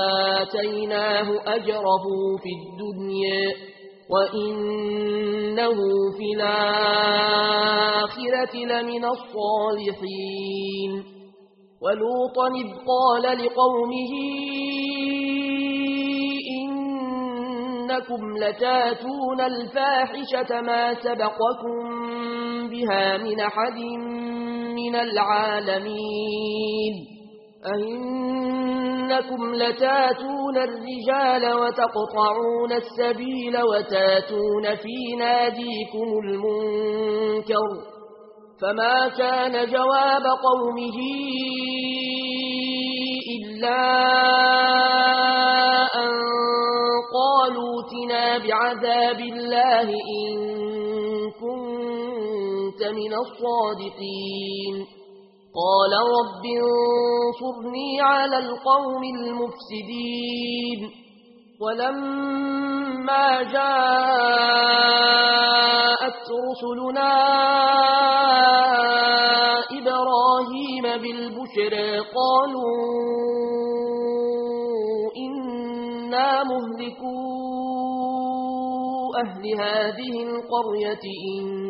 وآتيناه أجره في الدنيا وإنه في الآخرة لمن الصالحين ولوطا إذ قال لقومه إنكم لتاتون الفاحشة ما سبقكم بها من أحد من العالمين أئنكم لتاتون الرجال وتقطعون السبيل وتاتون في ناديكم المنكر فما كان جواب قومه إلا أن قالوا تنا بعذاب الله إن كنت من الصادقين قال رب انصرني على القوم المفسدين ولما جاءت رسلنا إبراهيم بالبشر قالوا إنا مهلكوا أهل هذه القرية إن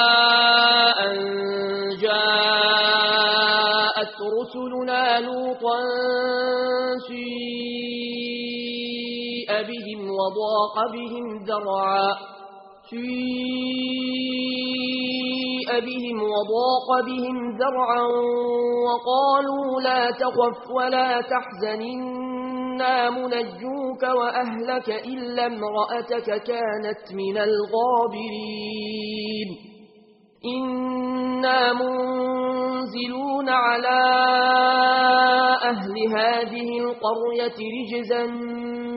جيء وضاق بهم ذرعا. فِي أَبِهِمْ وضاق بهم ذرعا وقالوا لا تخف ولا تحزن إنا منجوك وأهلك إلا امرأتك كانت من الغابرين. إنا منزلون على أهل هذه القرية رجزا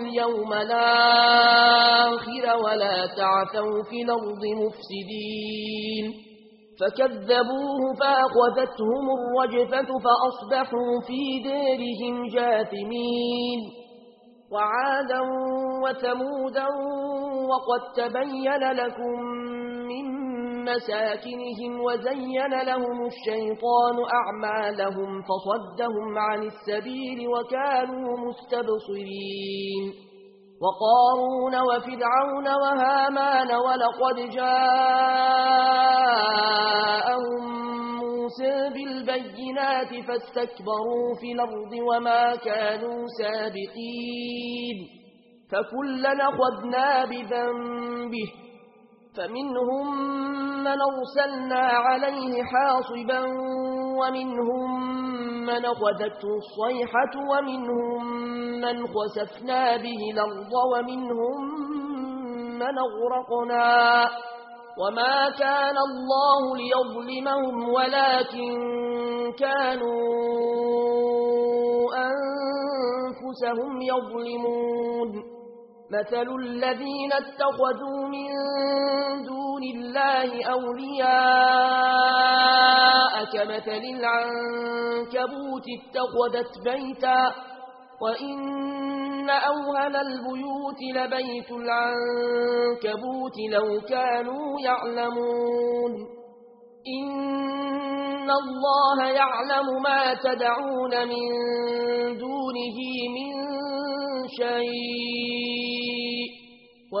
اليوم الآخر ولا تعثوا في الأرض مفسدين. فكذبوه فأخذتهم الرجفة فأصبحوا في دارهم جاثمين. وعادا وثمودا وقد تبين لكم من مساكنهم وزين لهم الشيطان أعمالهم فصدهم عن السبيل وكانوا مستبصرين وقارون وفدعون وهامان ولقد جاءهم موسى بالبينات فاستكبروا في الأرض وما كانوا سابقين فكلنا خذنا بذنبه فمنهم من أرسلنا عليه حاصبا ومنهم من أخذته الصيحة ومنهم من خسفنا به الأرض ومنهم من أغرقنا وما كان الله ليظلمهم ولكن كانوا أنفسهم يظلمون. مثل الذين اتخذوا من دون الله أولياء كمثل العنكبوت اتخذت بيتا وإن أوهل البيوت لبيت العنكبوت لو كانوا يعلمون إن الله يعلم ما تدعون من دونه من شيء